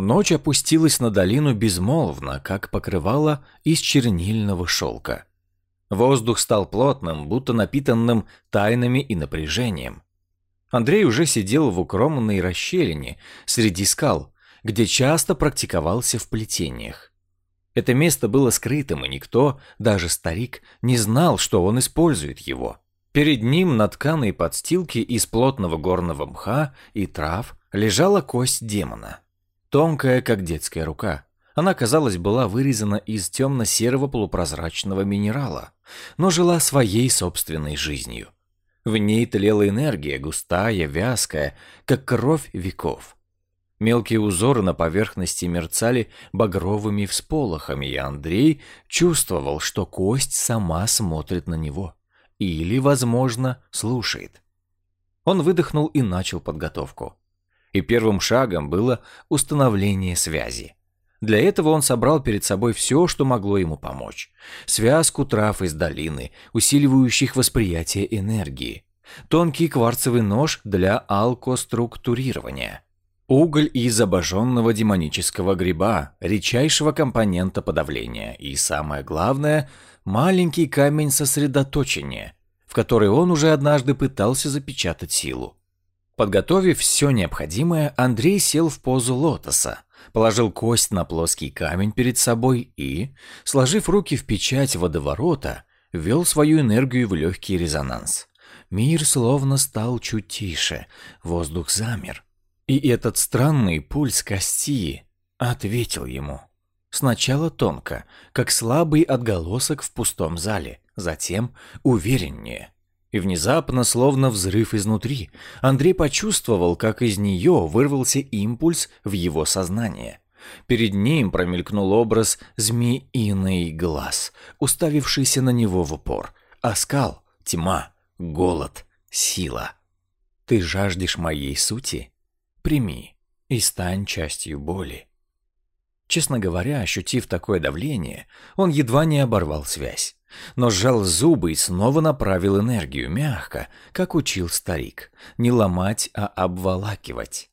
Ночь опустилась на долину безмолвно, как покрывало из чернильного шелка. Воздух стал плотным, будто напитанным тайнами и напряжением. Андрей уже сидел в укромной расщелине среди скал, где часто практиковался в плетениях. Это место было скрытым, и никто, даже старик, не знал, что он использует его. Перед ним на тканой подстилке из плотного горного мха и трав лежала кость демона. Тонкая, как детская рука. Она, казалось, была вырезана из темно-серого полупрозрачного минерала, но жила своей собственной жизнью. В ней тлела энергия, густая, вязкая, как кровь веков. Мелкие узоры на поверхности мерцали багровыми всполохами, и Андрей чувствовал, что кость сама смотрит на него. Или, возможно, слушает. Он выдохнул и начал подготовку. И первым шагом было установление связи. Для этого он собрал перед собой все, что могло ему помочь. Связку трав из долины, усиливающих восприятие энергии. Тонкий кварцевый нож для алкоструктурирования. Уголь из обожженного демонического гриба, редчайшего компонента подавления. И самое главное, маленький камень сосредоточения, в который он уже однажды пытался запечатать силу. Подготовив все необходимое, Андрей сел в позу лотоса, положил кость на плоский камень перед собой и, сложив руки в печать водоворота, ввел свою энергию в легкий резонанс. Мир словно стал чуть тише, воздух замер. И этот странный пульс кости ответил ему. Сначала тонко, как слабый отголосок в пустом зале, затем увереннее – и внезапно, словно взрыв изнутри, Андрей почувствовал, как из нее вырвался импульс в его сознание. Перед ним промелькнул образ змеиный глаз, уставившийся на него в упор. Оскал, тьма, голод, сила. Ты жаждешь моей сути? Прими и стань частью боли. Честно говоря, ощутив такое давление, он едва не оборвал связь но сжал зубы и снова направил энергию мягко, как учил старик, не ломать, а обволакивать.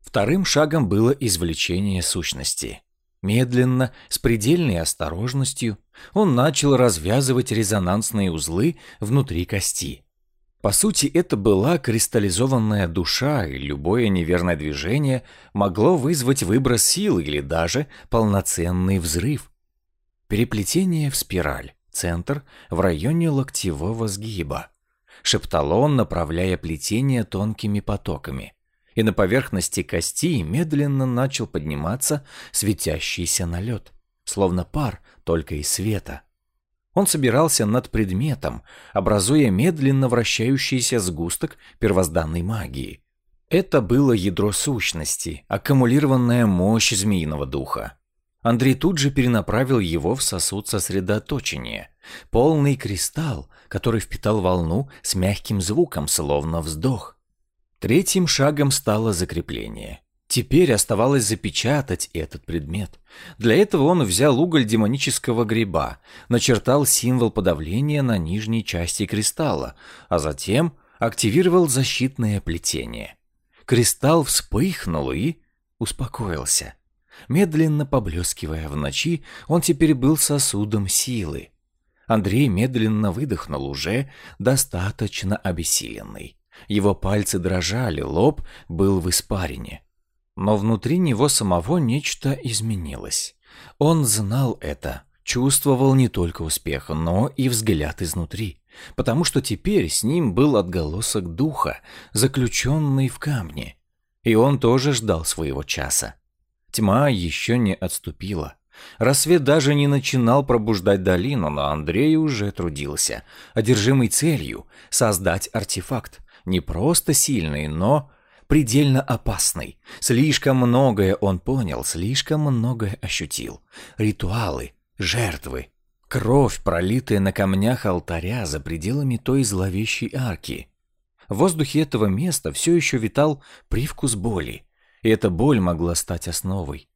Вторым шагом было извлечение сущности. Медленно, с предельной осторожностью, он начал развязывать резонансные узлы внутри кости. По сути, это была кристаллизованная душа, и любое неверное движение могло вызвать выброс сил или даже полноценный взрыв. Переплетение в спираль центр в районе локтевого сгиба. Шептал он, направляя плетение тонкими потоками. И на поверхности кости медленно начал подниматься светящийся налет, словно пар, только из света. Он собирался над предметом, образуя медленно вращающийся сгусток первозданной магии. Это было ядро сущности, аккумулированная мощь змеиного духа. Андрей тут же перенаправил его в сосуд сосредоточения. Полный кристалл, который впитал волну с мягким звуком, словно вздох. Третьим шагом стало закрепление. Теперь оставалось запечатать этот предмет. Для этого он взял уголь демонического гриба, начертал символ подавления на нижней части кристалла, а затем активировал защитное плетение. Кристалл вспыхнул и успокоился. Медленно поблескивая в ночи, он теперь был сосудом силы. Андрей медленно выдохнул уже, достаточно обессиленный. Его пальцы дрожали, лоб был в испарине. Но внутри него самого нечто изменилось. Он знал это, чувствовал не только успех, но и взгляд изнутри, потому что теперь с ним был отголосок духа, заключенный в камне. И он тоже ждал своего часа. Тьма еще не отступила. Рассвет даже не начинал пробуждать долину, но Андрей уже трудился, одержимый целью создать артефакт. Не просто сильный, но предельно опасный. Слишком многое он понял, слишком многое ощутил. Ритуалы, жертвы, кровь, пролитая на камнях алтаря за пределами той зловещей арки. В воздухе этого места все еще витал привкус боли и эта боль могла стать основой.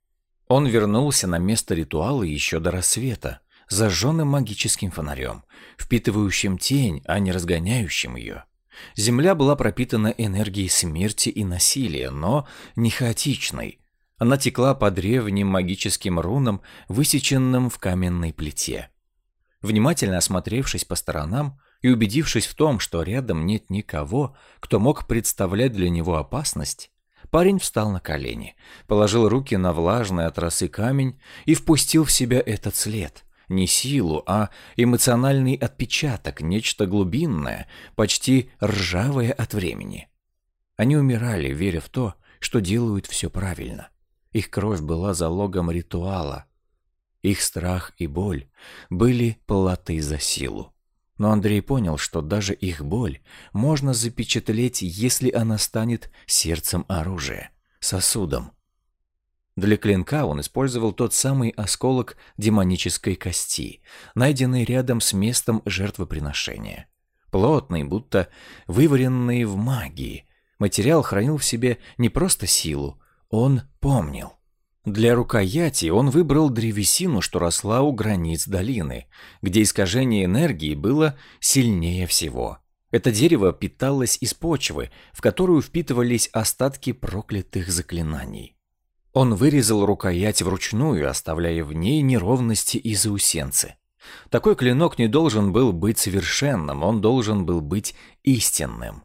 Он вернулся на место ритуала еще до рассвета, зажженным магическим фонарем, впитывающим тень, а не разгоняющим ее. Земля была пропитана энергией смерти и насилия, но не хаотичной. Она текла по древним магическим рунам, высеченным в каменной плите. Внимательно осмотревшись по сторонам и убедившись в том, что рядом нет никого, кто мог представлять для него опасность, парень встал на колени, положил руки на влажный от росы камень и впустил в себя этот след. Не силу, а эмоциональный отпечаток, нечто глубинное, почти ржавое от времени. Они умирали, веря в то, что делают все правильно. Их кровь была залогом ритуала. Их страх и боль были платой за силу. Но Андрей понял, что даже их боль можно запечатлеть, если она станет сердцем оружия, сосудом. Для клинка он использовал тот самый осколок демонической кости, найденный рядом с местом жертвоприношения. Плотный, будто вываренный в магии, материал хранил в себе не просто силу, он помнил. Для рукояти он выбрал древесину, что росла у границ долины, где искажение энергии было сильнее всего. Это дерево питалось из почвы, в которую впитывались остатки проклятых заклинаний. Он вырезал рукоять вручную, оставляя в ней неровности и заусенцы. Такой клинок не должен был быть совершенным, он должен был быть истинным.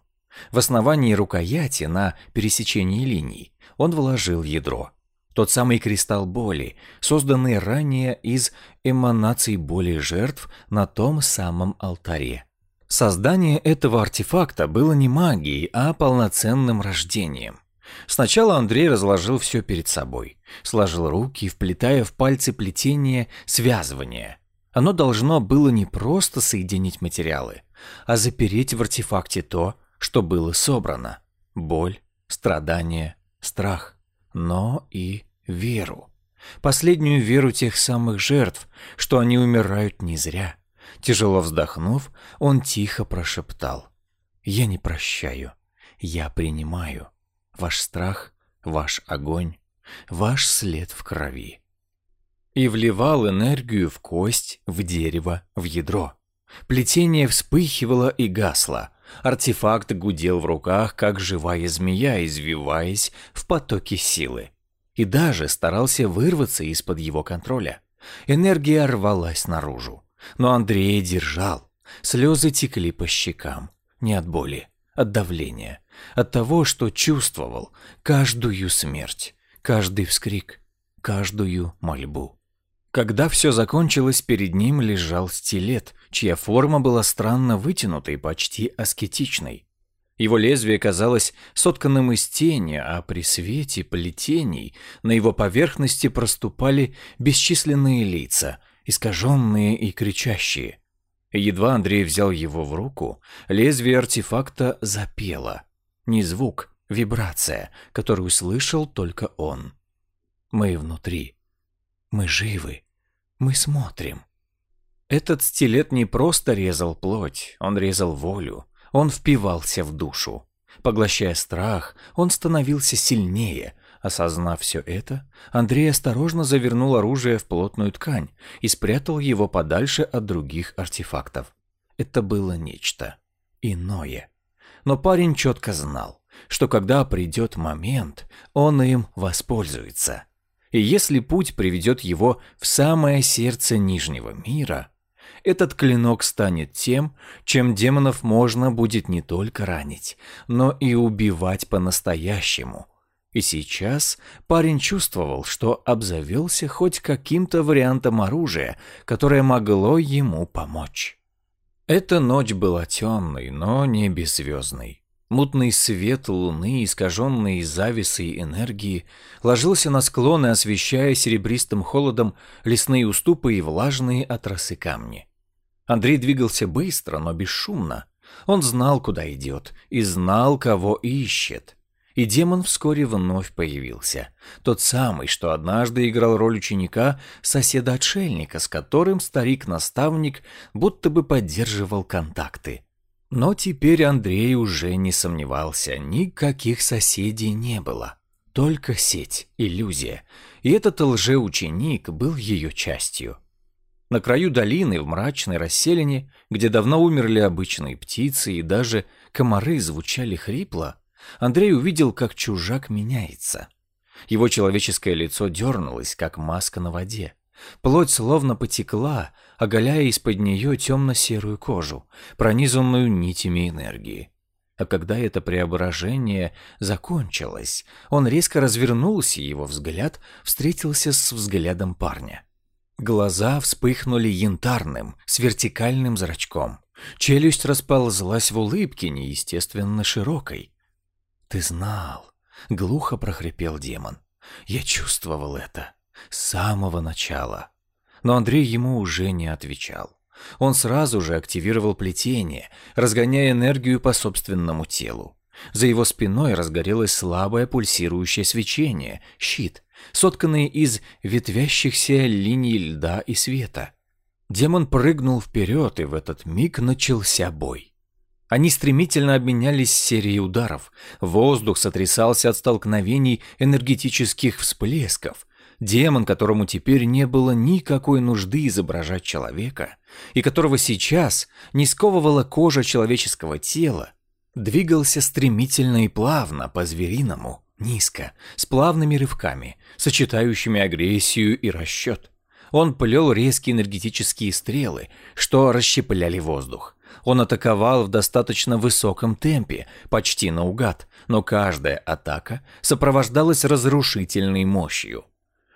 В основании рукояти на пересечении линий он вложил ядро. Тот самый кристалл боли, созданный ранее из эманаций боли жертв на том самом алтаре. Создание этого артефакта было не магией, а полноценным рождением. Сначала Андрей разложил все перед собой, сложил руки, вплетая в пальцы плетение связывания. Оно должно было не просто соединить материалы, а запереть в артефакте то, что было собрано. Боль, страдания, страх, но и веру. Последнюю веру тех самых жертв, что они умирают не зря. Тяжело вздохнув, он тихо прошептал. «Я не прощаю, я принимаю. Ваш страх, ваш огонь, ваш след в крови». И вливал энергию в кость, в дерево, в ядро. Плетение вспыхивало и гасло, Артефакт гудел в руках, как живая змея, извиваясь в потоке силы. И даже старался вырваться из-под его контроля. Энергия рвалась наружу. Но Андрей держал. Слезы текли по щекам. Не от боли, от давления. От того, что чувствовал каждую смерть, каждый вскрик, каждую мольбу. Когда все закончилось, перед ним лежал стилет, чья форма была странно вытянутой, почти аскетичной. Его лезвие казалось сотканным из тени, а при свете плетений на его поверхности проступали бесчисленные лица, искаженные и кричащие. Едва Андрей взял его в руку, лезвие артефакта запело. Не звук, вибрация, которую слышал только он. Мы внутри. Мы живы. Мы смотрим. Этот стилет не просто резал плоть, он резал волю, он впивался в душу. Поглощая страх, он становился сильнее. Осознав все это, Андрей осторожно завернул оружие в плотную ткань и спрятал его подальше от других артефактов. Это было нечто иное. Но парень четко знал, что когда придет момент, он им воспользуется. И если путь приведет его в самое сердце Нижнего мира – этот клинок станет тем, чем демонов можно будет не только ранить, но и убивать по-настоящему. И сейчас парень чувствовал, что обзавелся хоть каким-то вариантом оружия, которое могло ему помочь. Эта ночь была темной, но не беззвездной. Мутный свет луны, искаженный зависой энергии, ложился на склоны, освещая серебристым холодом лесные уступы и влажные от росы камни. Андрей двигался быстро, но бесшумно. Он знал, куда идет, и знал, кого ищет. И демон вскоре вновь появился. Тот самый, что однажды играл роль ученика, соседа-отшельника, с которым старик-наставник будто бы поддерживал контакты. Но теперь Андрей уже не сомневался, никаких соседей не было. Только сеть, иллюзия. И этот лжеученик был ее частью. На краю долины, в мрачной расселине, где давно умерли обычные птицы и даже комары звучали хрипло, Андрей увидел, как чужак меняется. Его человеческое лицо дернулось, как маска на воде. Плоть словно потекла, оголяя из-под нее темно-серую кожу, пронизанную нитями энергии. А когда это преображение закончилось, он резко развернулся, и его взгляд встретился с взглядом парня. Глаза вспыхнули янтарным, с вертикальным зрачком. Челюсть расползлась в улыбке, неестественно широкой. «Ты знал», — глухо прохрипел демон. «Я чувствовал это с самого начала». Но Андрей ему уже не отвечал. Он сразу же активировал плетение, разгоняя энергию по собственному телу. За его спиной разгорелось слабое пульсирующее свечение, щит, сотканный из ветвящихся линий льда и света. Демон прыгнул вперед, и в этот миг начался бой. Они стремительно обменялись серией ударов. Воздух сотрясался от столкновений энергетических всплесков. Демон, которому теперь не было никакой нужды изображать человека, и которого сейчас не сковывала кожа человеческого тела, двигался стремительно и плавно по-звериному, низко, с плавными рывками, сочетающими агрессию и расчет. Он плел резкие энергетические стрелы, что расщепляли воздух. Он атаковал в достаточно высоком темпе, почти наугад, но каждая атака сопровождалась разрушительной мощью.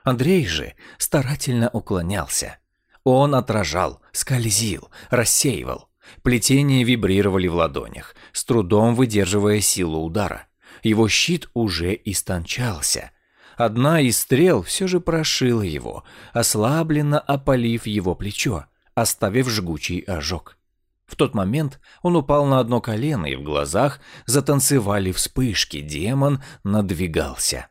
Андрей же старательно уклонялся. Он отражал, скользил, рассеивал. Плетения вибрировали в ладонях, с трудом выдерживая силу удара. Его щит уже истончался. Одна из стрел все же прошила его, ослабленно опалив его плечо, оставив жгучий ожог. В тот момент он упал на одно колено, и в глазах затанцевали вспышки. Демон надвигался.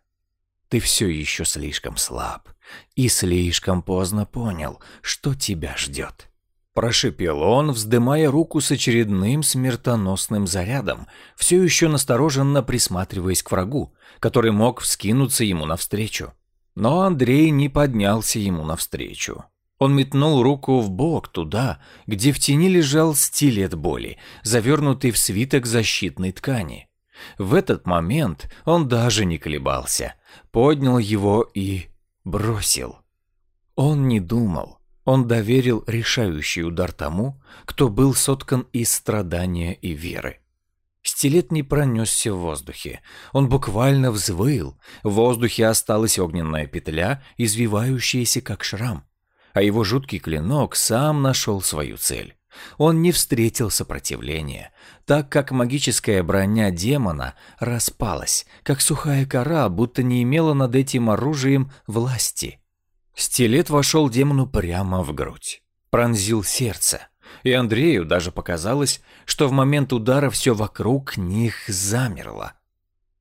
Ты все еще слишком слаб и слишком поздно понял, что тебя ждет. Прошипел он, вздымая руку с очередным смертоносным зарядом, все еще настороженно присматриваясь к врагу, который мог вскинуться ему навстречу. Но Андрей не поднялся ему навстречу. Он метнул руку в бок туда, где в тени лежал стилет боли, завернутый в свиток защитной ткани. В этот момент он даже не колебался, поднял его и бросил. Он не думал, он доверил решающий удар тому, кто был соткан из страдания и веры. Стилет не пронесся в воздухе, он буквально взвыл, в воздухе осталась огненная петля, извивающаяся как шрам, а его жуткий клинок сам нашел свою цель. Он не встретил сопротивления, так как магическая броня демона распалась, как сухая кора, будто не имела над этим оружием власти. Стилет вошел демону прямо в грудь, пронзил сердце, и Андрею даже показалось, что в момент удара все вокруг них замерло.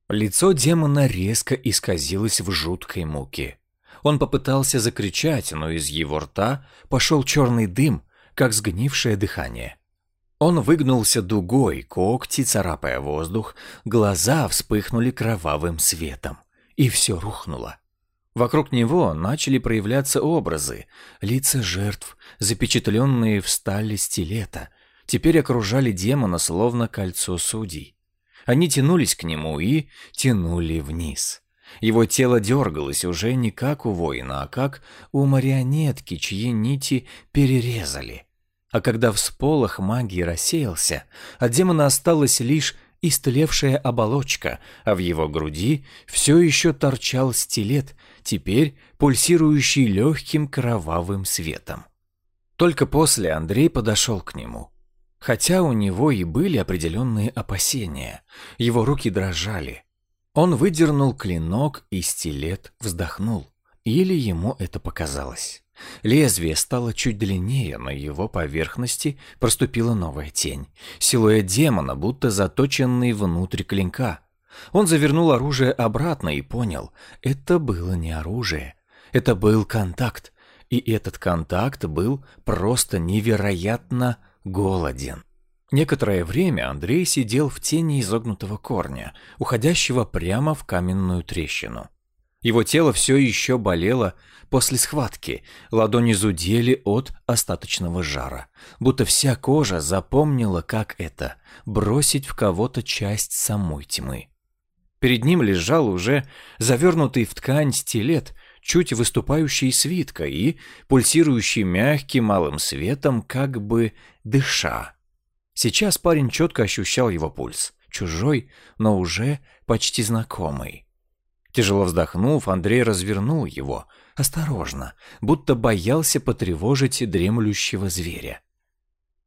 Лицо демона резко исказилось в жуткой муке. Он попытался закричать, но из его рта пошел черный дым, как сгнившее дыхание. Он выгнулся дугой, когти царапая воздух, глаза вспыхнули кровавым светом, и все рухнуло. Вокруг него начали проявляться образы, лица жертв, запечатленные в стали стилета, теперь окружали демона словно кольцо судей. Они тянулись к нему и тянули вниз. Его тело дергалось уже не как у воина, а как у марионетки, чьи нити перерезали. А когда всполох магии рассеялся, от демона осталась лишь истлевшая оболочка, а в его груди все еще торчал стилет, теперь пульсирующий легким кровавым светом. Только после Андрей подошел к нему. Хотя у него и были определенные опасения, его руки дрожали. Он выдернул клинок, и стилет вздохнул. Или ему это показалось. Лезвие стало чуть длиннее, на его поверхности проступила новая тень. Силуэт демона, будто заточенный внутрь клинка. Он завернул оружие обратно и понял, это было не оружие. Это был контакт. И этот контакт был просто невероятно голоден. Некоторое время Андрей сидел в тени изогнутого корня, уходящего прямо в каменную трещину. Его тело все еще болело после схватки, ладони зудели от остаточного жара, будто вся кожа запомнила, как это – бросить в кого-то часть самой тьмы. Перед ним лежал уже завернутый в ткань стилет, чуть выступающий свитка и пульсирующий мягким малым светом, как бы дыша. Сейчас парень четко ощущал его пульс, чужой, но уже почти знакомый. Тяжело вздохнув, Андрей развернул его, осторожно, будто боялся потревожить дремлющего зверя.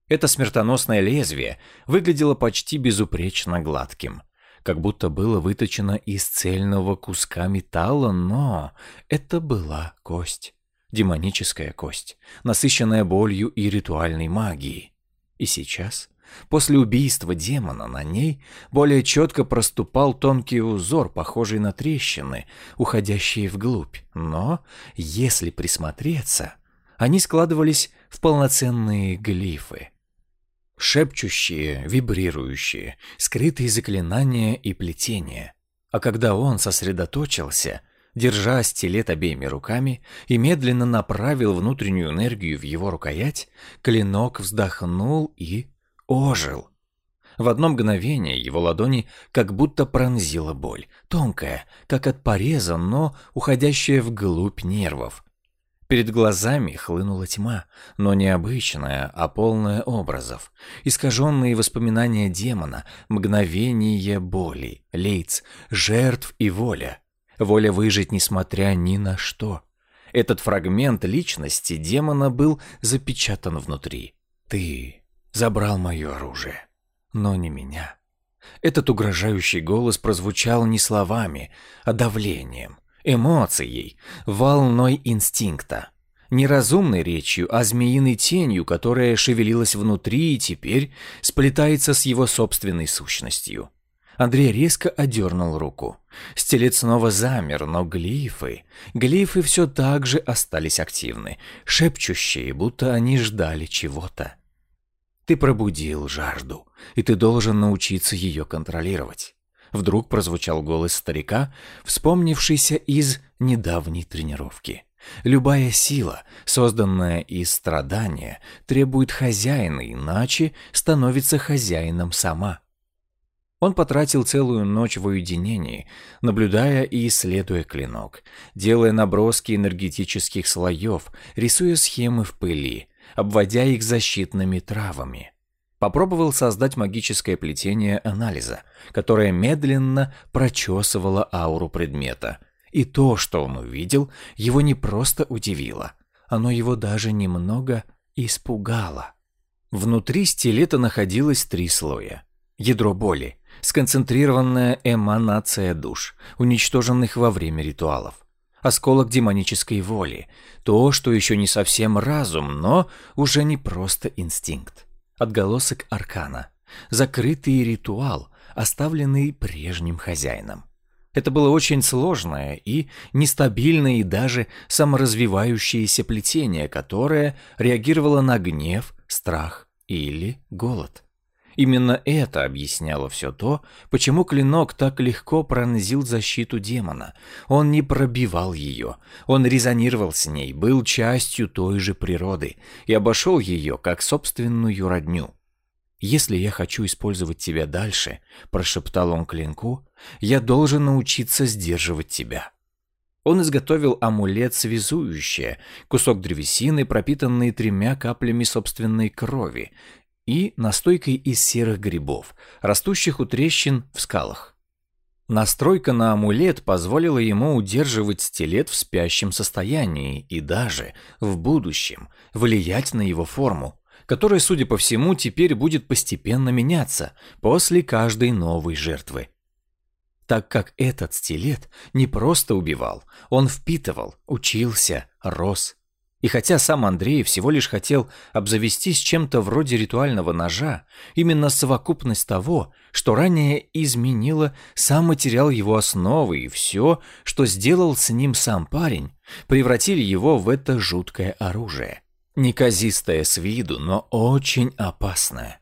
Это смертоносное лезвие выглядело почти безупречно гладким, как будто было выточено из цельного куска металла, но это была кость, демоническая кость, насыщенная болью и ритуальной магией. И сейчас После убийства демона на ней более четко проступал тонкий узор, похожий на трещины, уходящие вглубь. Но, если присмотреться, они складывались в полноценные глифы. Шепчущие, вибрирующие, скрытые заклинания и плетения. А когда он сосредоточился, держа стилет обеими руками и медленно направил внутреннюю энергию в его рукоять, клинок вздохнул и ожил. В одно мгновение его ладони как будто пронзила боль, тонкая, как от пореза, но уходящая вглубь нервов. Перед глазами хлынула тьма, но не обычная, а полная образов. Искаженные воспоминания демона, мгновение боли, лиц, жертв и воля. Воля выжить, несмотря ни на что. Этот фрагмент личности демона был запечатан внутри. Ты забрал мое оружие, но не меня. Этот угрожающий голос прозвучал не словами, а давлением, эмоцией, волной инстинкта. Не разумной речью, а змеиной тенью, которая шевелилась внутри и теперь сплетается с его собственной сущностью. Андрей резко одернул руку. Стелец снова замер, но глифы... Глифы все так же остались активны, шепчущие, будто они ждали чего-то. Ты пробудил жажду, и ты должен научиться ее контролировать. Вдруг прозвучал голос старика, вспомнившийся из недавней тренировки. Любая сила, созданная из страдания, требует хозяина, иначе становится хозяином сама. Он потратил целую ночь в уединении, наблюдая и исследуя клинок, делая наброски энергетических слоев, рисуя схемы в пыли, обводя их защитными травами. Попробовал создать магическое плетение анализа, которое медленно прочесывало ауру предмета. И то, что он увидел, его не просто удивило, оно его даже немного испугало. Внутри стилета находилось три слоя. Ядро боли, сконцентрированная эманация душ, уничтоженных во время ритуалов осколок демонической воли, то, что еще не совсем разум, но уже не просто инстинкт. Отголосок аркана, закрытый ритуал, оставленный прежним хозяином. Это было очень сложное и нестабильное и даже саморазвивающееся плетение, которое реагировало на гнев, страх или голод. Именно это объясняло все то, почему клинок так легко пронзил защиту демона. Он не пробивал ее, он резонировал с ней, был частью той же природы и обошел ее как собственную родню. «Если я хочу использовать тебя дальше», – прошептал он клинку, – «я должен научиться сдерживать тебя». Он изготовил амулет связующее, кусок древесины, пропитанный тремя каплями собственной крови, и настойкой из серых грибов, растущих у трещин в скалах. Настройка на амулет позволила ему удерживать стилет в спящем состоянии и даже, в будущем, влиять на его форму, которая, судя по всему, теперь будет постепенно меняться после каждой новой жертвы. Так как этот стилет не просто убивал, он впитывал, учился, рос, и хотя сам Андрей всего лишь хотел обзавестись чем-то вроде ритуального ножа, именно совокупность того, что ранее изменило сам материал его основы и все, что сделал с ним сам парень, превратили его в это жуткое оружие. Неказистое с виду, но очень опасное.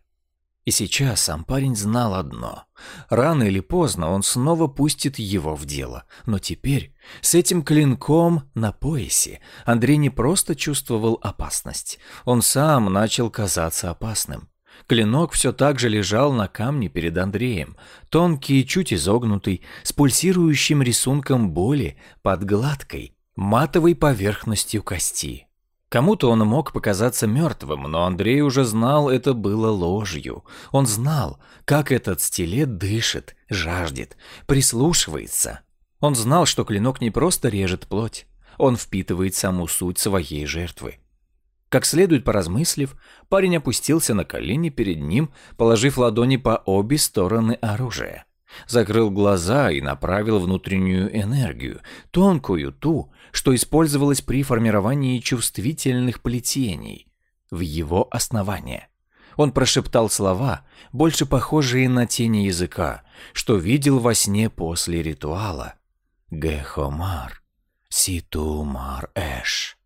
И сейчас сам парень знал одно. Рано или поздно он снова пустит его в дело. Но теперь, с этим клинком на поясе, Андрей не просто чувствовал опасность. Он сам начал казаться опасным. Клинок все так же лежал на камне перед Андреем, тонкий, чуть изогнутый, с пульсирующим рисунком боли под гладкой, матовой поверхностью кости. Кому-то он мог показаться мертвым, но Андрей уже знал, это было ложью. Он знал, как этот стилет дышит, жаждет, прислушивается. Он знал, что клинок не просто режет плоть, он впитывает саму суть своей жертвы. Как следует поразмыслив, парень опустился на колени перед ним, положив ладони по обе стороны оружия. Закрыл глаза и направил внутреннюю энергию, тонкую ту, что использовалась при формировании чувствительных плетений, в его основание. Он прошептал слова, больше похожие на тени языка, что видел во сне после ритуала. «Гехомар, ситумар эш».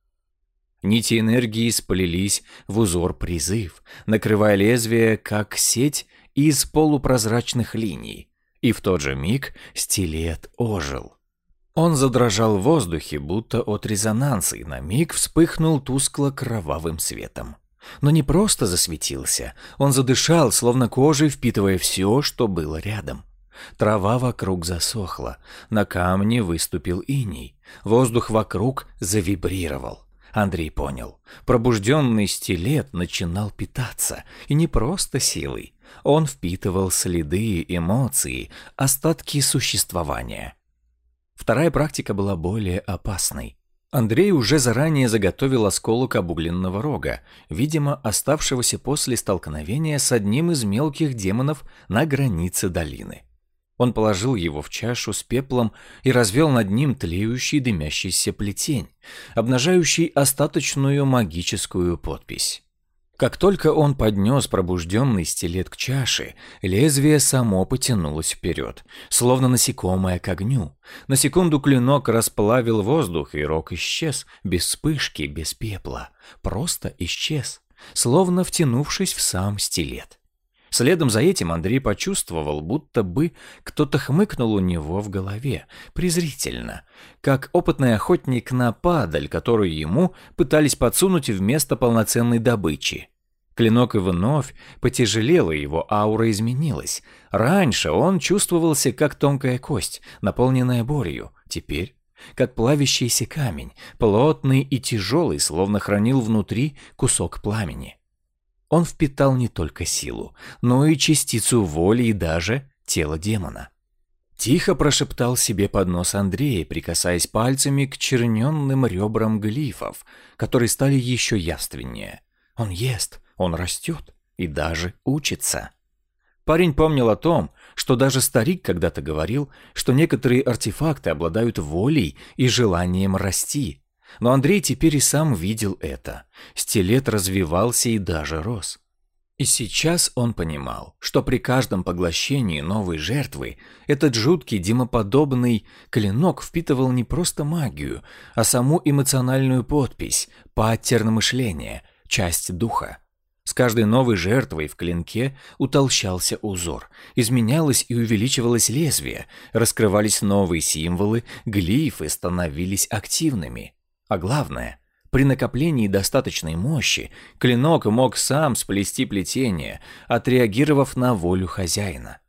Нити энергии сплелись в узор призыв, накрывая лезвие, как сеть из полупрозрачных линий. И в тот же миг стилет ожил. Он задрожал в воздухе, будто от резонанса, и на миг вспыхнул тускло-кровавым светом. Но не просто засветился, он задышал, словно кожей впитывая все, что было рядом. Трава вокруг засохла, на камне выступил иней, воздух вокруг завибрировал. Андрей понял. Пробужденный стилет начинал питаться, и не просто силой. Он впитывал следы, эмоции, остатки существования. Вторая практика была более опасной. Андрей уже заранее заготовил осколок обугленного рога, видимо, оставшегося после столкновения с одним из мелких демонов на границе долины. Он положил его в чашу с пеплом и развел над ним тлеющий дымящийся плетень, обнажающий остаточную магическую подпись. Как только он поднес пробужденный стилет к чаше, лезвие само потянулось вперед, словно насекомое к огню. На секунду клинок расплавил воздух, и рог исчез, без вспышки, без пепла. Просто исчез, словно втянувшись в сам стилет. Следом за этим Андрей почувствовал, будто бы кто-то хмыкнул у него в голове, презрительно, как опытный охотник на падаль, которую ему пытались подсунуть вместо полноценной добычи. Клинок и вновь потяжелел, и его аура изменилась. Раньше он чувствовался как тонкая кость, наполненная болью. Теперь как плавящийся камень, плотный и тяжелый, словно хранил внутри кусок пламени. Он впитал не только силу, но и частицу воли и даже тело демона. Тихо прошептал себе под нос Андрей, прикасаясь пальцами к черненным ребрам глифов, которые стали еще явственнее. Он ест, он растет и даже учится. Парень помнил о том, что даже старик когда-то говорил, что некоторые артефакты обладают волей и желанием расти, но Андрей теперь и сам видел это. Стилет развивался и даже рос. И сейчас он понимал, что при каждом поглощении новой жертвы этот жуткий демоподобный клинок впитывал не просто магию, а саму эмоциональную подпись, паттерн мышления, часть духа. С каждой новой жертвой в клинке утолщался узор, изменялось и увеличивалось лезвие, раскрывались новые символы, глифы становились активными. А главное, при накоплении достаточной мощи клинок мог сам сплести плетение, отреагировав на волю хозяина.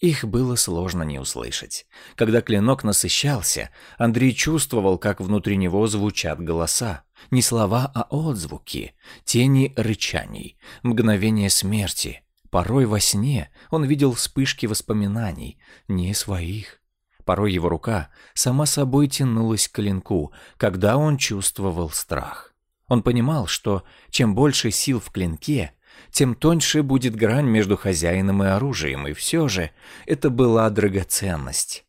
Их было сложно не услышать. Когда клинок насыщался, Андрей чувствовал, как внутри него звучат голоса. Не слова, а отзвуки, тени рычаний, мгновение смерти. Порой во сне он видел вспышки воспоминаний, не своих, Порой его рука сама собой тянулась к клинку, когда он чувствовал страх. Он понимал, что чем больше сил в клинке, тем тоньше будет грань между хозяином и оружием, и все же это была драгоценность.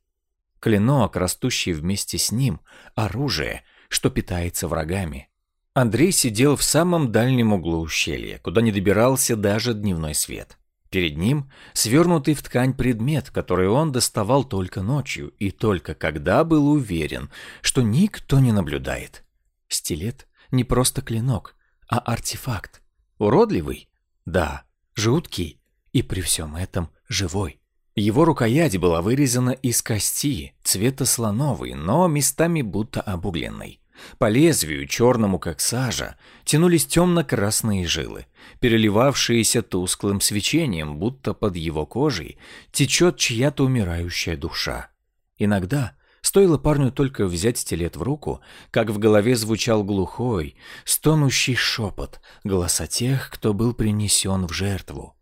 Клинок, растущий вместе с ним, оружие, что питается врагами. Андрей сидел в самом дальнем углу ущелья, куда не добирался даже дневной свет. Перед ним свернутый в ткань предмет, который он доставал только ночью и только когда был уверен, что никто не наблюдает. Стилет не просто клинок, а артефакт. Уродливый? Да. Жуткий? И при всем этом живой. Его рукоять была вырезана из кости, цвета слоновой, но местами будто обугленной. По лезвию, черному как сажа, тянулись темно-красные жилы, переливавшиеся тусклым свечением, будто под его кожей течет чья-то умирающая душа. Иногда Стоило парню только взять стилет в руку, как в голове звучал глухой, стонущий шепот голоса тех, кто был принесен в жертву.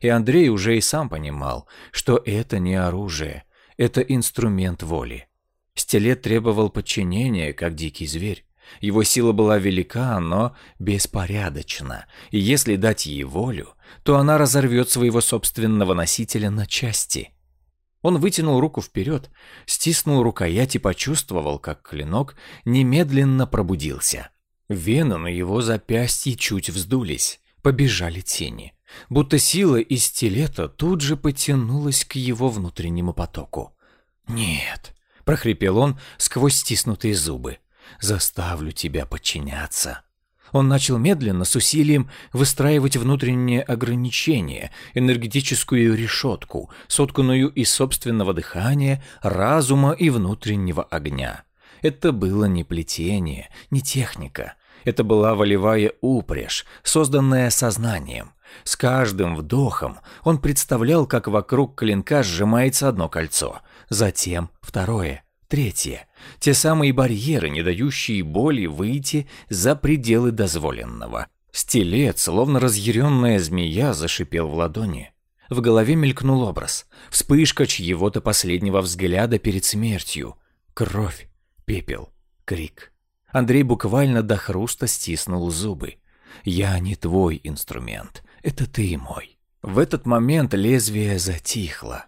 И Андрей уже и сам понимал, что это не оружие, это инструмент воли. Стилет требовал подчинения, как дикий зверь. Его сила была велика, но беспорядочна, и если дать ей волю, то она разорвет своего собственного носителя на части – он вытянул руку вперед, стиснул рукоять и почувствовал, как клинок немедленно пробудился. Вены на его запястье чуть вздулись, побежали тени. Будто сила из стилета тут же потянулась к его внутреннему потоку. «Нет», — прохрипел он сквозь стиснутые зубы, — «заставлю тебя подчиняться». Он начал медленно, с усилием, выстраивать внутреннее ограничение, энергетическую решетку, сотканную из собственного дыхания, разума и внутреннего огня. Это было не плетение, не техника. Это была волевая упряжь, созданная сознанием. С каждым вдохом он представлял, как вокруг клинка сжимается одно кольцо, затем второе – Третье. Те самые барьеры, не дающие боли выйти за пределы дозволенного. Стилет, словно разъяренная змея, зашипел в ладони. В голове мелькнул образ. Вспышка чьего-то последнего взгляда перед смертью. Кровь, пепел, крик. Андрей буквально до хруста стиснул зубы. «Я не твой инструмент, это ты мой». В этот момент лезвие затихло.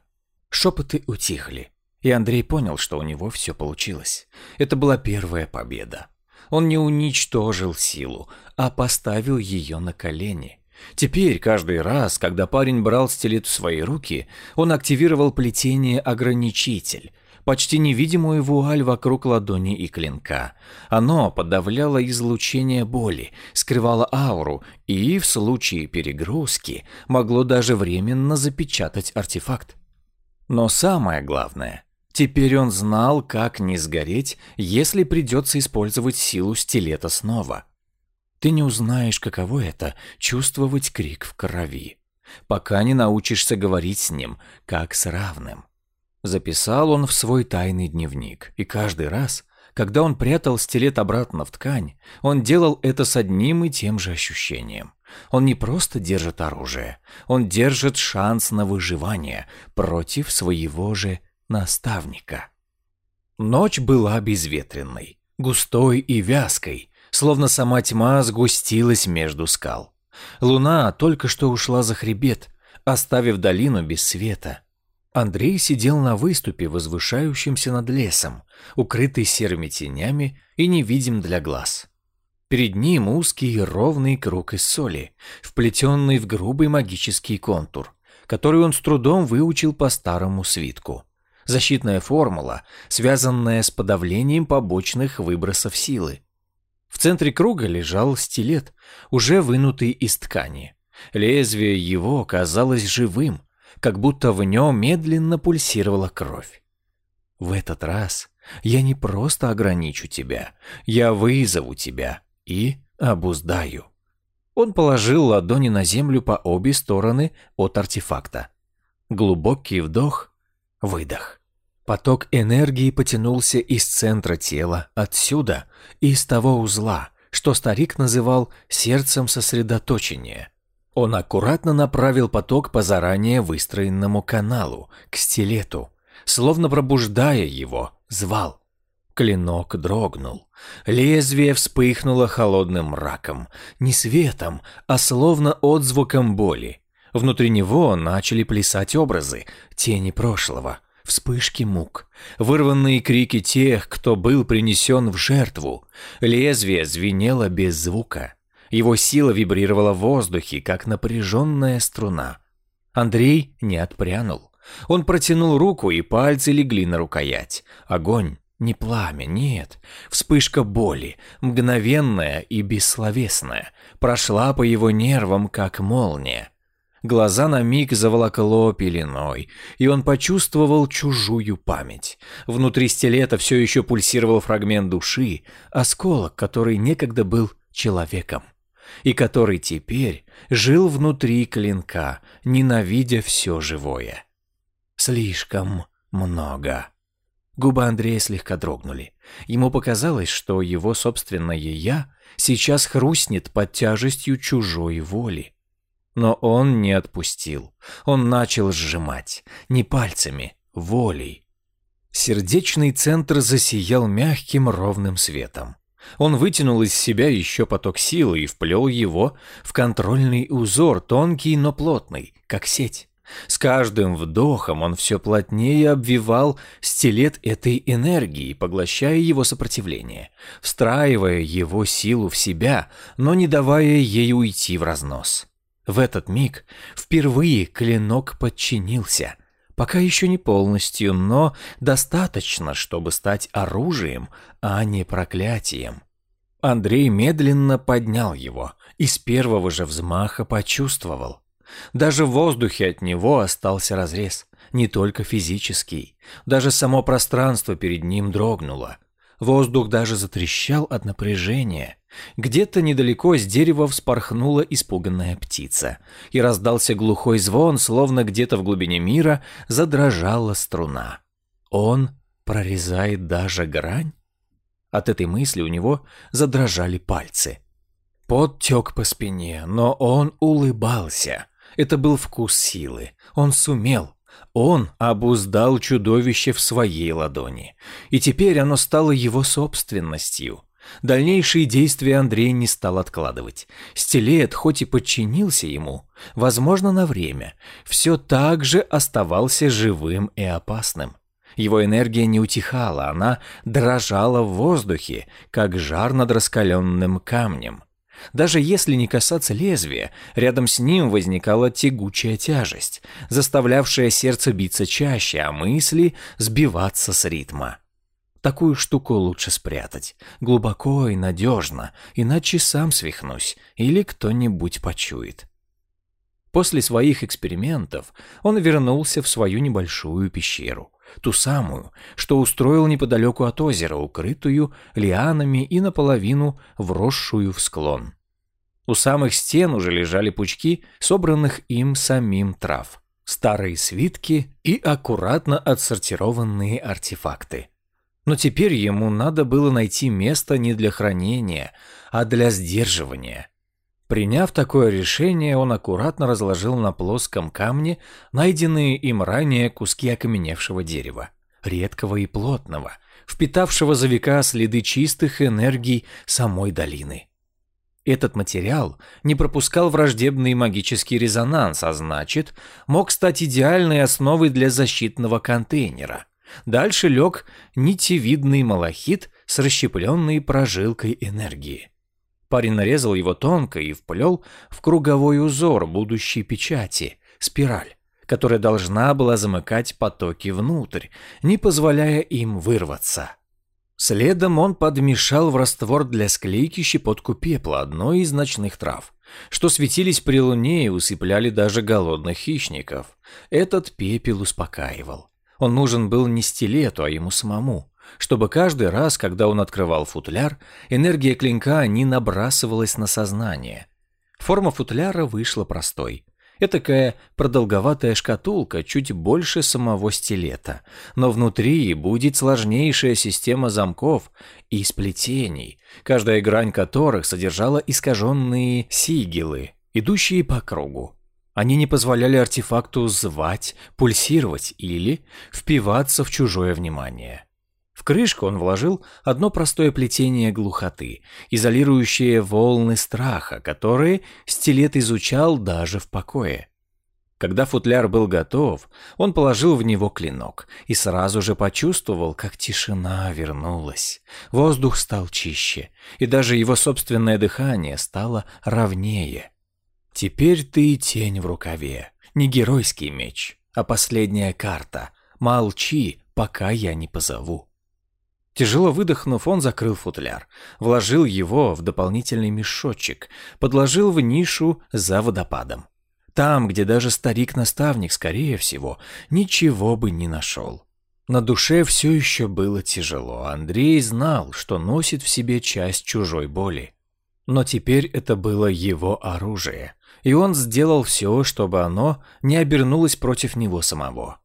Шепоты утихли. И Андрей понял, что у него все получилось. Это была первая победа. Он не уничтожил силу, а поставил ее на колени. Теперь каждый раз, когда парень брал стилет в свои руки, он активировал плетение «ограничитель», почти невидимую вуаль вокруг ладони и клинка. Оно подавляло излучение боли, скрывало ауру и, в случае перегрузки, могло даже временно запечатать артефакт. Но самое главное, Теперь он знал, как не сгореть, если придется использовать силу стилета снова. Ты не узнаешь, каково это – чувствовать крик в крови, пока не научишься говорить с ним, как с равным. Записал он в свой тайный дневник, и каждый раз, когда он прятал стилет обратно в ткань, он делал это с одним и тем же ощущением. Он не просто держит оружие, он держит шанс на выживание против своего же наставника. Ночь была безветренной, густой и вязкой, словно сама тьма сгустилась между скал. Луна только что ушла за хребет, оставив долину без света. Андрей сидел на выступе, возвышающемся над лесом, укрытый серыми тенями и невидим для глаз. Перед ним узкий ровный круг из соли, вплетенный в грубый магический контур, который он с трудом выучил по старому свитку защитная формула, связанная с подавлением побочных выбросов силы. В центре круга лежал стилет, уже вынутый из ткани. Лезвие его казалось живым, как будто в нем медленно пульсировала кровь. В этот раз я не просто ограничу тебя, я вызову тебя и обуздаю. Он положил ладони на землю по обе стороны от артефакта. Глубокий вдох, выдох. Поток энергии потянулся из центра тела, отсюда, из того узла, что старик называл сердцем сосредоточения. Он аккуратно направил поток по заранее выстроенному каналу, к стилету, словно пробуждая его, звал. Клинок дрогнул. Лезвие вспыхнуло холодным мраком, не светом, а словно отзвуком боли. Внутри него начали плясать образы, тени прошлого — вспышки мук, вырванные крики тех, кто был принесен в жертву. Лезвие звенело без звука. Его сила вибрировала в воздухе, как напряженная струна. Андрей не отпрянул. Он протянул руку, и пальцы легли на рукоять. Огонь, не пламя, нет. Вспышка боли, мгновенная и бессловесная, прошла по его нервам, как молния. Глаза на миг заволокло пеленой, и он почувствовал чужую память. Внутри стилета все еще пульсировал фрагмент души, осколок, который некогда был человеком, и который теперь жил внутри клинка, ненавидя все живое. Слишком много. Губы Андрея слегка дрогнули. Ему показалось, что его собственное «я» сейчас хрустнет под тяжестью чужой воли. Но он не отпустил. Он начал сжимать. Не пальцами, волей. Сердечный центр засиял мягким ровным светом. Он вытянул из себя еще поток силы и вплел его в контрольный узор, тонкий, но плотный, как сеть. С каждым вдохом он все плотнее обвивал стилет этой энергии, поглощая его сопротивление, встраивая его силу в себя, но не давая ей уйти в разнос. В этот миг впервые клинок подчинился, пока еще не полностью, но достаточно, чтобы стать оружием, а не проклятием. Андрей медленно поднял его и с первого же взмаха почувствовал. Даже в воздухе от него остался разрез, не только физический. Даже само пространство перед ним дрогнуло. Воздух даже затрещал от напряжения. Где-то недалеко с дерева вспорхнула испуганная птица, и раздался глухой звон, словно где-то в глубине мира задрожала струна. Он прорезает даже грань? От этой мысли у него задрожали пальцы. Пот тек по спине, но он улыбался. Это был вкус силы. Он сумел. Он обуздал чудовище в своей ладони. И теперь оно стало его собственностью. Дальнейшие действия Андрей не стал откладывать. Стилет, хоть и подчинился ему, возможно, на время, все так же оставался живым и опасным. Его энергия не утихала, она дрожала в воздухе, как жар над раскаленным камнем. Даже если не касаться лезвия, рядом с ним возникала тягучая тяжесть, заставлявшая сердце биться чаще, а мысли сбиваться с ритма. Такую штуку лучше спрятать, глубоко и надежно, иначе сам свихнусь или кто-нибудь почует. После своих экспериментов он вернулся в свою небольшую пещеру, ту самую, что устроил неподалеку от озера, укрытую лианами и наполовину вросшую в склон. У самых стен уже лежали пучки собранных им самим трав, старые свитки и аккуратно отсортированные артефакты. Но теперь ему надо было найти место не для хранения, а для сдерживания. Приняв такое решение, он аккуратно разложил на плоском камне найденные им ранее куски окаменевшего дерева, редкого и плотного, впитавшего за века следы чистых энергий самой долины. Этот материал не пропускал враждебный магический резонанс, а значит, мог стать идеальной основой для защитного контейнера. Дальше лег нитевидный малахит с расщепленной прожилкой энергии. Парень нарезал его тонко и вплел в круговой узор будущей печати, спираль, которая должна была замыкать потоки внутрь, не позволяя им вырваться. Следом он подмешал в раствор для склейки щепотку пепла одной из ночных трав, что светились при луне и усыпляли даже голодных хищников. Этот пепел успокаивал. Он нужен был не стилету, а ему самому чтобы каждый раз, когда он открывал футляр, энергия клинка не набрасывалась на сознание. Форма футляра вышла простой. Этакая продолговатая шкатулка, чуть больше самого стилета, но внутри будет сложнейшая система замков и сплетений, каждая грань которых содержала искаженные сигилы, идущие по кругу. Они не позволяли артефакту звать, пульсировать или впиваться в чужое внимание. В крышку он вложил одно простое плетение глухоты, изолирующее волны страха, которые стилет изучал даже в покое. Когда футляр был готов, он положил в него клинок и сразу же почувствовал, как тишина вернулась. Воздух стал чище, и даже его собственное дыхание стало ровнее. Теперь ты тень в рукаве, не геройский меч, а последняя карта. Молчи, пока я не позову. Тяжело выдохнув, он закрыл футляр, вложил его в дополнительный мешочек, подложил в нишу за водопадом. Там, где даже старик-наставник, скорее всего, ничего бы не нашел. На душе все еще было тяжело. Андрей знал, что носит в себе часть чужой боли. Но теперь это было его оружие, и он сделал все, чтобы оно не обернулось против него самого.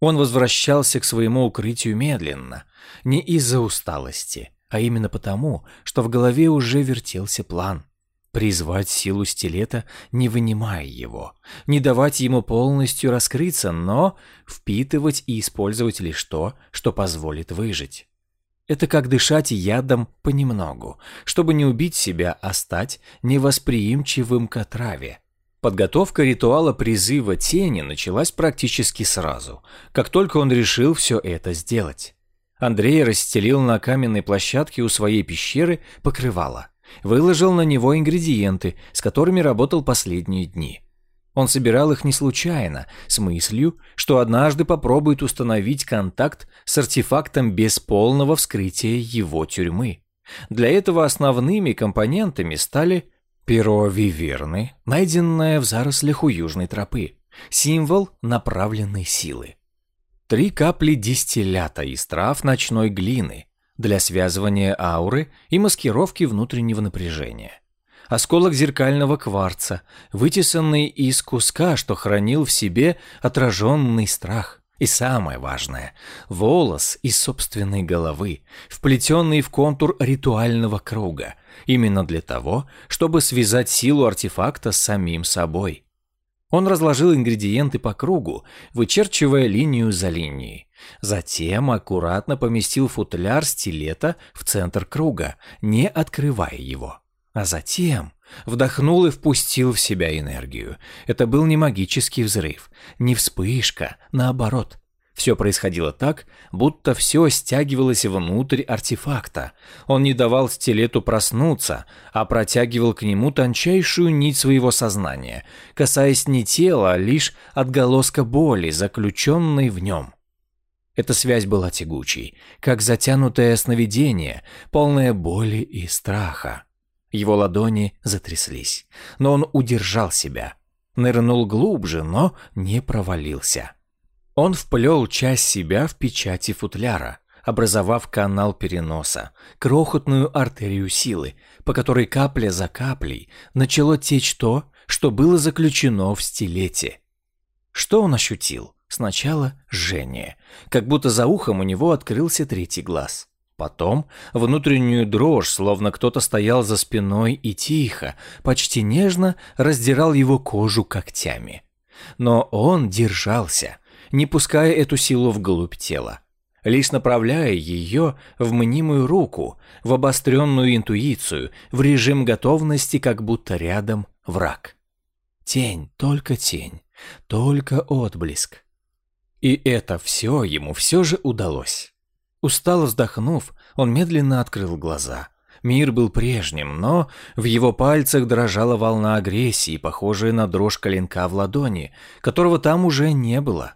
Он возвращался к своему укрытию медленно, не из-за усталости, а именно потому, что в голове уже вертелся план. Призвать силу стилета, не вынимая его, не давать ему полностью раскрыться, но впитывать и использовать лишь то, что позволит выжить. Это как дышать ядом понемногу, чтобы не убить себя, а стать невосприимчивым к отраве. Подготовка ритуала призыва тени началась практически сразу, как только он решил все это сделать. Андрей расстелил на каменной площадке у своей пещеры покрывало, выложил на него ингредиенты, с которыми работал последние дни. Он собирал их не случайно, с мыслью, что однажды попробует установить контакт с артефактом без полного вскрытия его тюрьмы. Для этого основными компонентами стали перо виверны, найденное в зарослях у южной тропы, символ направленной силы. Три капли дистиллята из трав ночной глины для связывания ауры и маскировки внутреннего напряжения. Осколок зеркального кварца, вытесанный из куска, что хранил в себе отраженный страх. И самое важное – волос из собственной головы, вплетенный в контур ритуального круга, именно для того, чтобы связать силу артефакта с самим собой – он разложил ингредиенты по кругу, вычерчивая линию за линией. Затем аккуратно поместил футляр стилета в центр круга, не открывая его. А затем вдохнул и впустил в себя энергию. Это был не магический взрыв, не вспышка, наоборот. Все происходило так, будто все стягивалось внутрь артефакта. Он не давал стилету проснуться, а протягивал к нему тончайшую нить своего сознания, касаясь не тела, а лишь отголоска боли, заключенной в нем. Эта связь была тягучей, как затянутое сновидение, полное боли и страха. Его ладони затряслись, но он удержал себя. Нырнул глубже, но не провалился. Он вплел часть себя в печати футляра, образовав канал переноса, крохотную артерию силы, по которой капля за каплей начало течь то, что было заключено в стилете. Что он ощутил? Сначала жжение, как будто за ухом у него открылся третий глаз. Потом внутреннюю дрожь, словно кто-то стоял за спиной и тихо, почти нежно раздирал его кожу когтями. Но он держался, не пуская эту силу вглубь тела, лишь направляя ее в мнимую руку, в обостренную интуицию, в режим готовности, как будто рядом враг. Тень, только тень, только отблеск. И это все ему все же удалось. Устало вздохнув, он медленно открыл глаза. Мир был прежним, но в его пальцах дрожала волна агрессии, похожая на дрожь коленка в ладони, которого там уже не было.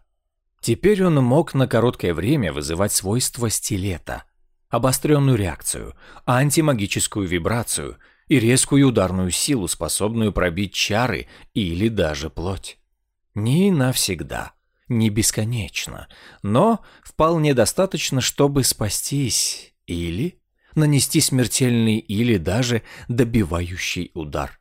Теперь он мог на короткое время вызывать свойства стилета, обостренную реакцию, антимагическую вибрацию и резкую ударную силу, способную пробить чары или даже плоть. Не навсегда, не бесконечно, но вполне достаточно, чтобы спастись или нанести смертельный или даже добивающий удар.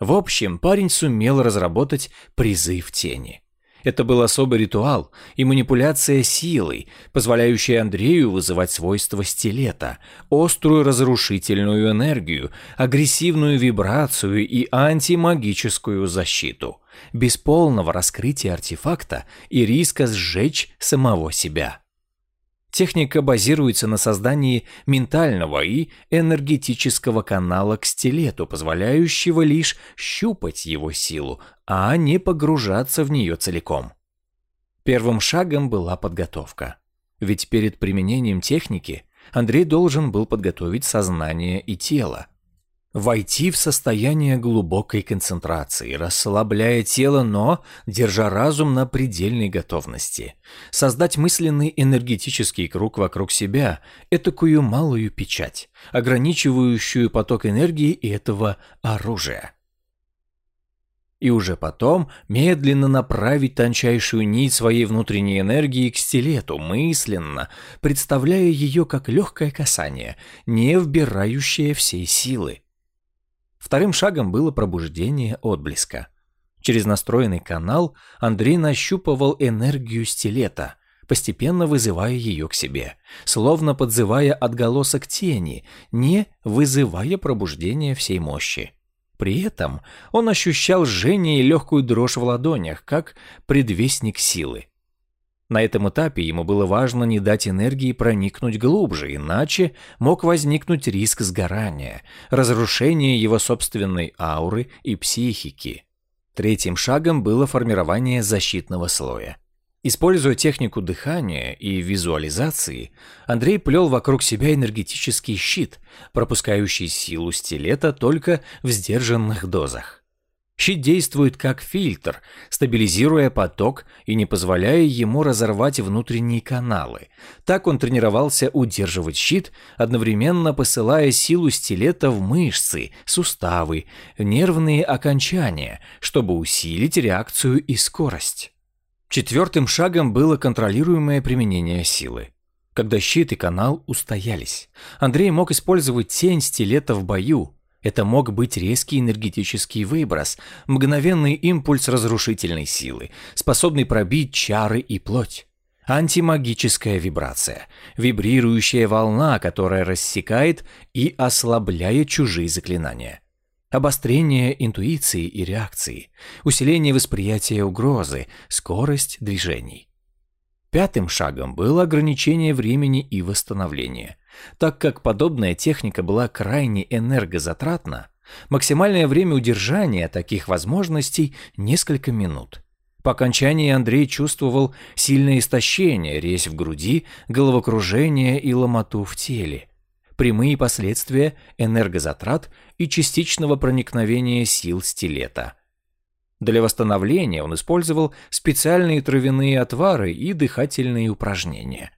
В общем, парень сумел разработать призыв тени – это был особый ритуал и манипуляция силой, позволяющая Андрею вызывать свойства стилета, острую разрушительную энергию, агрессивную вибрацию и антимагическую защиту, без полного раскрытия артефакта и риска сжечь самого себя. Техника базируется на создании ментального и энергетического канала к стилету, позволяющего лишь щупать его силу, а не погружаться в нее целиком. Первым шагом была подготовка. Ведь перед применением техники Андрей должен был подготовить сознание и тело, Войти в состояние глубокой концентрации, расслабляя тело, но держа разум на предельной готовности. Создать мысленный энергетический круг вокруг себя, этакую малую печать, ограничивающую поток энергии этого оружия. и уже потом медленно направить тончайшую нить своей внутренней энергии к стилету, мысленно, представляя ее как легкое касание, не вбирающее всей силы. Вторым шагом было пробуждение отблеска. Через настроенный канал Андрей нащупывал энергию стилета, постепенно вызывая ее к себе, словно подзывая отголосок тени, не вызывая пробуждения всей мощи. При этом он ощущал жжение и легкую дрожь в ладонях, как предвестник силы. На этом этапе ему было важно не дать энергии проникнуть глубже, иначе мог возникнуть риск сгорания, разрушения его собственной ауры и психики. Третьим шагом было формирование защитного слоя. Используя технику дыхания и визуализации, Андрей плел вокруг себя энергетический щит, пропускающий силу стилета только в сдержанных дозах. Щит действует как фильтр, стабилизируя поток и не позволяя ему разорвать внутренние каналы. Так он тренировался удерживать щит, одновременно посылая силу стилета в мышцы, суставы, нервные окончания, чтобы усилить реакцию и скорость. Четвертым шагом было контролируемое применение силы. Когда щит и канал устоялись, Андрей мог использовать тень стилета в бою. Это мог быть резкий энергетический выброс, мгновенный импульс разрушительной силы, способный пробить чары и плоть. Антимагическая вибрация, вибрирующая волна, которая рассекает и ослабляет чужие заклинания обострение интуиции и реакции, усиление восприятия угрозы, скорость движений. Пятым шагом было ограничение времени и восстановления. Так как подобная техника была крайне энергозатратна, максимальное время удержания таких возможностей – несколько минут. По окончании Андрей чувствовал сильное истощение, резь в груди, головокружение и ломоту в теле прямые последствия энергозатрат и частичного проникновения сил стилета. Для восстановления он использовал специальные травяные отвары и дыхательные упражнения.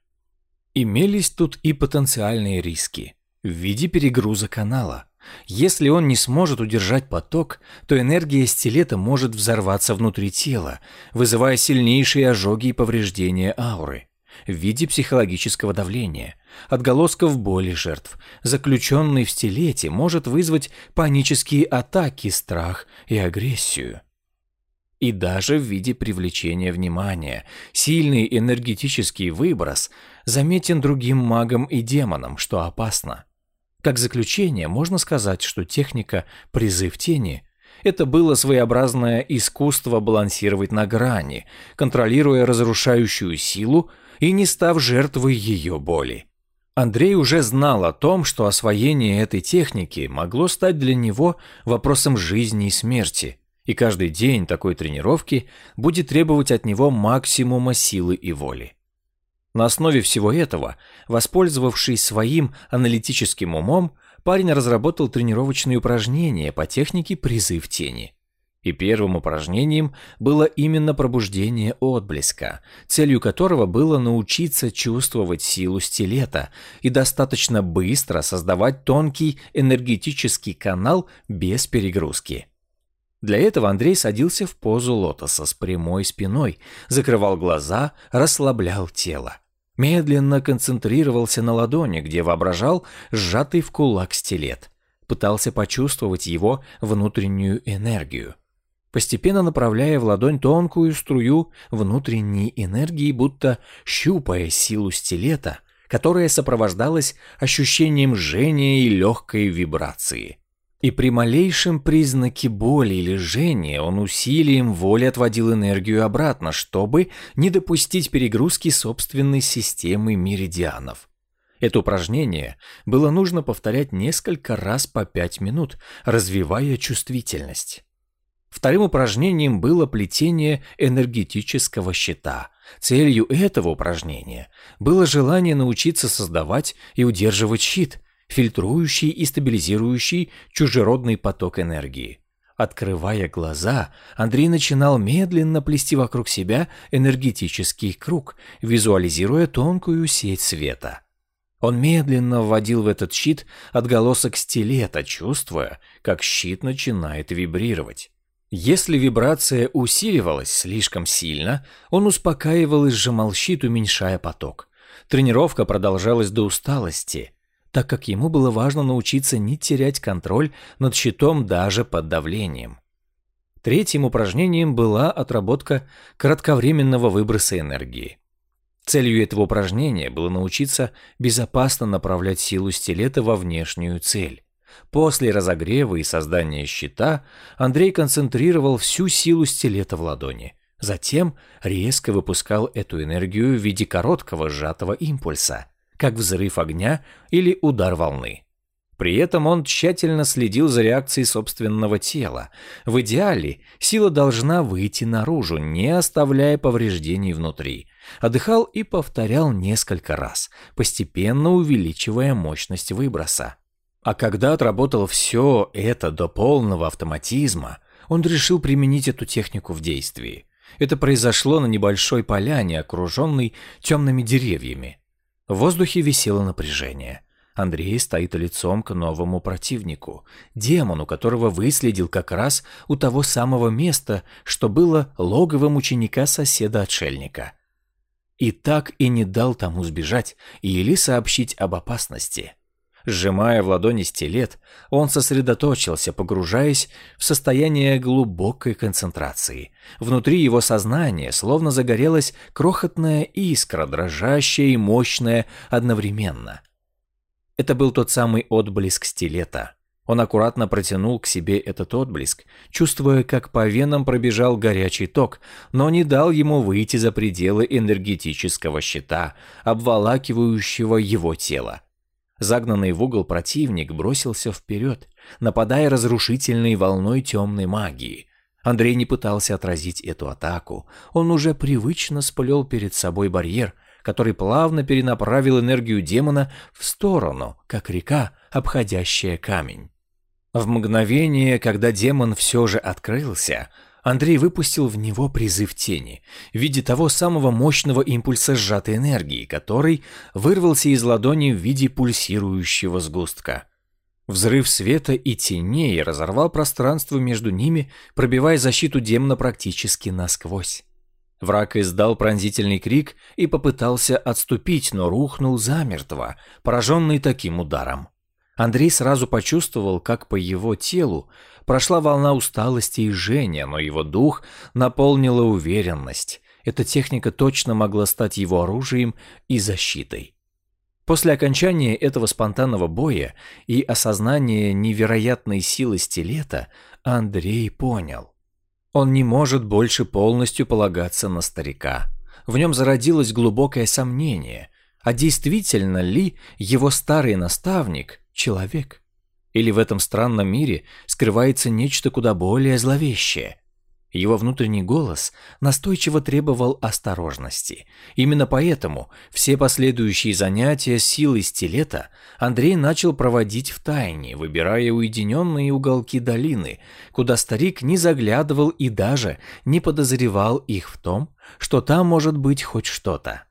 Имелись тут и потенциальные риски в виде перегруза канала. Если он не сможет удержать поток, то энергия стилета может взорваться внутри тела, вызывая сильнейшие ожоги и повреждения ауры в виде психологического давления, отголосков боли жертв. Заключенный в стилете может вызвать панические атаки, страх и агрессию. И даже в виде привлечения внимания. Сильный энергетический выброс заметен другим магам и демонам, что опасно. Как заключение можно сказать, что техника «призыв тени» Это было своеобразное искусство балансировать на грани, контролируя разрушающую силу и не став жертвой ее боли. Андрей уже знал о том, что освоение этой техники могло стать для него вопросом жизни и смерти, и каждый день такой тренировки будет требовать от него максимума силы и воли. На основе всего этого, воспользовавшись своим аналитическим умом, парень разработал тренировочные упражнения по технике «Призыв тени». И первым упражнением было именно пробуждение отблеска, целью которого было научиться чувствовать силу стилета и достаточно быстро создавать тонкий энергетический канал без перегрузки. Для этого Андрей садился в позу лотоса с прямой спиной, закрывал глаза, расслаблял тело. Медленно концентрировался на ладони, где воображал сжатый в кулак стилет. Пытался почувствовать его внутреннюю энергию постепенно направляя в ладонь тонкую струю внутренней энергии, будто щупая силу стилета, которая сопровождалась ощущением жжения и легкой вибрации. И при малейшем признаке боли или жжения он усилием воли отводил энергию обратно, чтобы не допустить перегрузки собственной системы меридианов. Это упражнение было нужно повторять несколько раз по пять минут, развивая чувствительность. Вторым упражнением было плетение энергетического щита. Целью этого упражнения было желание научиться создавать и удерживать щит, фильтрующий и стабилизирующий чужеродный поток энергии. Открывая глаза, Андрей начинал медленно плести вокруг себя энергетический круг, визуализируя тонкую сеть света. Он медленно вводил в этот щит отголосок стилета, чувствуя, как щит начинает вибрировать. Если вибрация усиливалась слишком сильно, он успокаивал и сжимал щит, уменьшая поток. Тренировка продолжалась до усталости, так как ему было важно научиться не терять контроль над щитом даже под давлением. Третьим упражнением была отработка кратковременного выброса энергии. Целью этого упражнения было научиться безопасно направлять силу стилета во внешнюю цель. После разогрева и создания щита Андрей концентрировал всю силу стилета в ладони. Затем резко выпускал эту энергию в виде короткого сжатого импульса, как взрыв огня или удар волны. При этом он тщательно следил за реакцией собственного тела. В идеале сила должна выйти наружу, не оставляя повреждений внутри. Отдыхал и повторял несколько раз, постепенно увеличивая мощность выброса. А когда отработал все это до полного автоматизма, он решил применить эту технику в действии. Это произошло на небольшой поляне, окруженной темными деревьями. В воздухе висело напряжение – Андрей стоит лицом к новому противнику, демону, которого выследил как раз у того самого места, что было логовым ученика соседа-отшельника. И так и не дал тому сбежать или сообщить об опасности. Сжимая в ладони стилет, он сосредоточился, погружаясь в состояние глубокой концентрации. Внутри его сознания словно загорелась крохотная искра, дрожащая и мощная одновременно – это был тот самый отблеск стилета. Он аккуратно протянул к себе этот отблеск, чувствуя, как по венам пробежал горячий ток, но не дал ему выйти за пределы энергетического щита, обволакивающего его тело. Загнанный в угол противник бросился вперед, нападая разрушительной волной темной магии. Андрей не пытался отразить эту атаку. Он уже привычно сплел перед собой барьер, который плавно перенаправил энергию демона в сторону, как река, обходящая камень. В мгновение, когда демон все же открылся, Андрей выпустил в него призыв тени, в виде того самого мощного импульса сжатой энергии, который вырвался из ладони в виде пульсирующего сгустка. Взрыв света и теней разорвал пространство между ними, пробивая защиту демона практически насквозь. Враг издал пронзительный крик и попытался отступить, но рухнул замертво, пораженный таким ударом. Андрей сразу почувствовал, как по его телу прошла волна усталости и жжения, но его дух наполнила уверенность. Эта техника точно могла стать его оружием и защитой. После окончания этого спонтанного боя и осознания невероятной силы стилета Андрей понял. Он не может больше полностью полагаться на старика. В нем зародилось глубокое сомнение, а действительно ли его старый наставник – человек? Или в этом странном мире скрывается нечто куда более зловещее? Его внутренний голос настойчиво требовал осторожности. Именно поэтому все последующие занятия силой стилета Андрей начал проводить в тайне, выбирая уединенные уголки долины, куда старик не заглядывал и даже не подозревал их в том, что там может быть хоть что-то.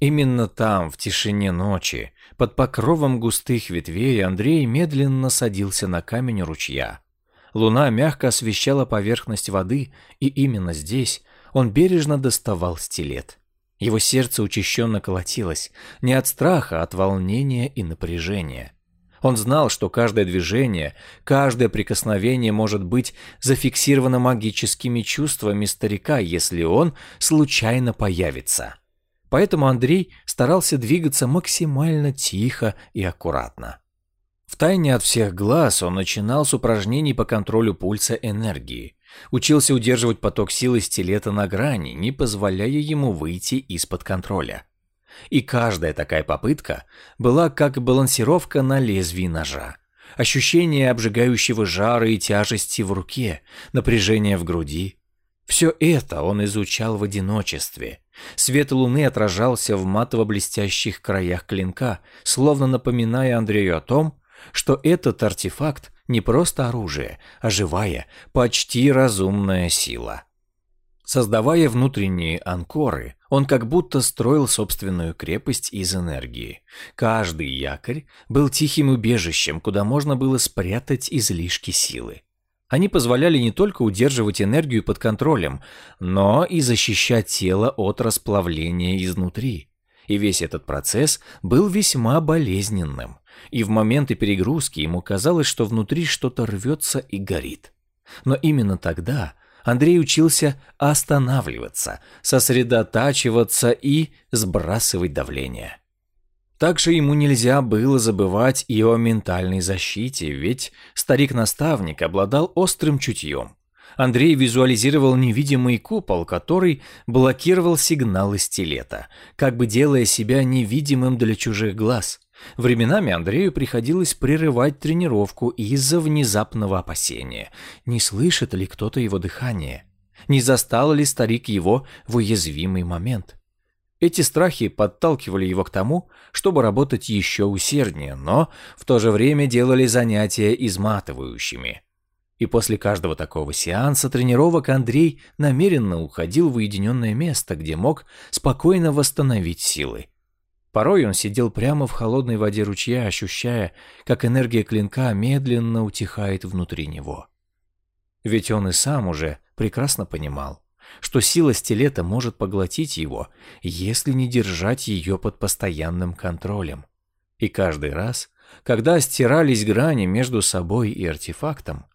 Именно там, в тишине ночи, под покровом густых ветвей, Андрей медленно садился на камень ручья – Луна мягко освещала поверхность воды, и именно здесь он бережно доставал стилет. Его сердце учащенно колотилось, не от страха, а от волнения и напряжения. Он знал, что каждое движение, каждое прикосновение может быть зафиксировано магическими чувствами старика, если он случайно появится. Поэтому Андрей старался двигаться максимально тихо и аккуратно. Втайне от всех глаз он начинал с упражнений по контролю пульса энергии. Учился удерживать поток силы стилета на грани, не позволяя ему выйти из-под контроля. И каждая такая попытка была как балансировка на лезвии ножа. Ощущение обжигающего жара и тяжести в руке, напряжение в груди. Все это он изучал в одиночестве. Свет луны отражался в матово-блестящих краях клинка, словно напоминая Андрею о том, что этот артефакт не просто оружие, а живая, почти разумная сила. Создавая внутренние анкоры, он как будто строил собственную крепость из энергии. Каждый якорь был тихим убежищем, куда можно было спрятать излишки силы. Они позволяли не только удерживать энергию под контролем, но и защищать тело от расплавления изнутри. И весь этот процесс был весьма болезненным. И в моменты перегрузки ему казалось, что внутри что-то рвется и горит. Но именно тогда Андрей учился останавливаться, сосредотачиваться и сбрасывать давление. Также ему нельзя было забывать и о ментальной защите, ведь старик-наставник обладал острым чутьем. Андрей визуализировал невидимый купол, который блокировал сигналы стилета, как бы делая себя невидимым для чужих глаз. Временами Андрею приходилось прерывать тренировку из-за внезапного опасения. Не слышит ли кто-то его дыхание? Не застал ли старик его в уязвимый момент? Эти страхи подталкивали его к тому, чтобы работать еще усерднее, но в то же время делали занятия изматывающими. И после каждого такого сеанса тренировок Андрей намеренно уходил в уединенное место, где мог спокойно восстановить силы. Порой он сидел прямо в холодной воде ручья, ощущая, как энергия клинка медленно утихает внутри него. Ведь он и сам уже прекрасно понимал, что сила стилета может поглотить его, если не держать ее под постоянным контролем. И каждый раз, когда стирались грани между собой и артефактом,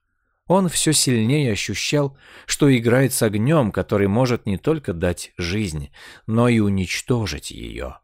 он все сильнее ощущал, что играет с огнем, который может не только дать жизнь, но и уничтожить ее.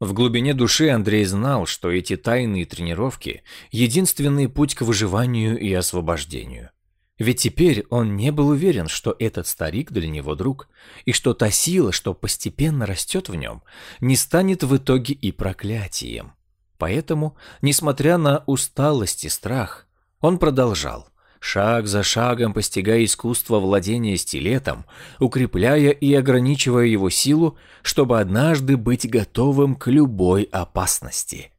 В глубине души Андрей знал, что эти тайные тренировки – единственный путь к выживанию и освобождению. Ведь теперь он не был уверен, что этот старик для него друг, и что та сила, что постепенно растет в нем, не станет в итоге и проклятием. Поэтому, несмотря на усталость и страх, он продолжал, шаг за шагом постигая искусство владения стилетом, укрепляя и ограничивая его силу, чтобы однажды быть готовым к любой опасности –